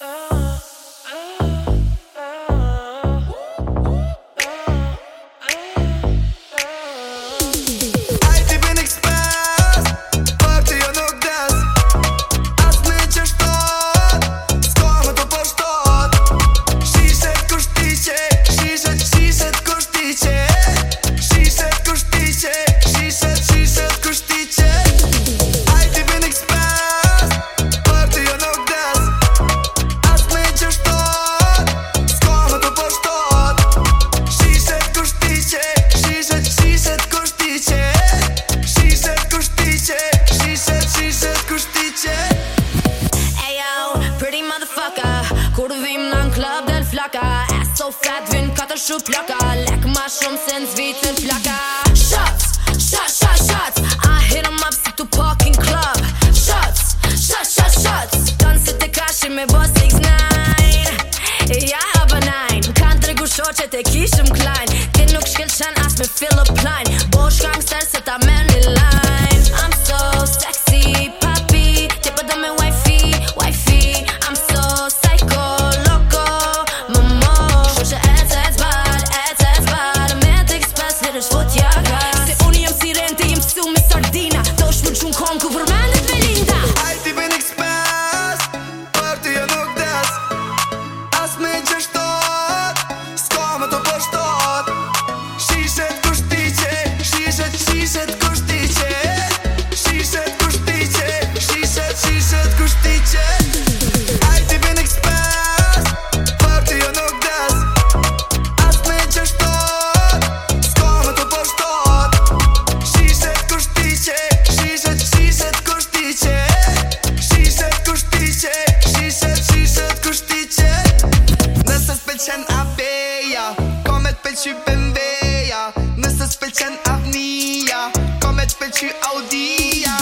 Oh. plaka Ass so fat vin katër shu plaka Lek ma shumë se në zvitën plaka Shots, shots, shots, shots I hit em up si tu parking club Shots, shots, shots, shots Tanë se te kashi me bo 6-9 E ja hava 9 Kanë të regu shoqet e kishëm club shpel që bëmbeja Nësë shpel që në avnija Ka me shpel që audija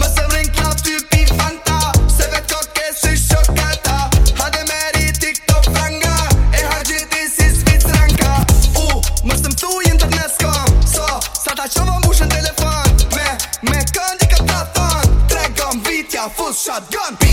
Më se vrin kla ty pi fanta Se vetë ko ke shokata Ha meri tik to franga E ha gjithi si svit U, uh, më se më internet s'kam So, sa ta që më mbushën telefon Me, me këndi këtë të thonë Tregëm, vitja, fuz, shotgun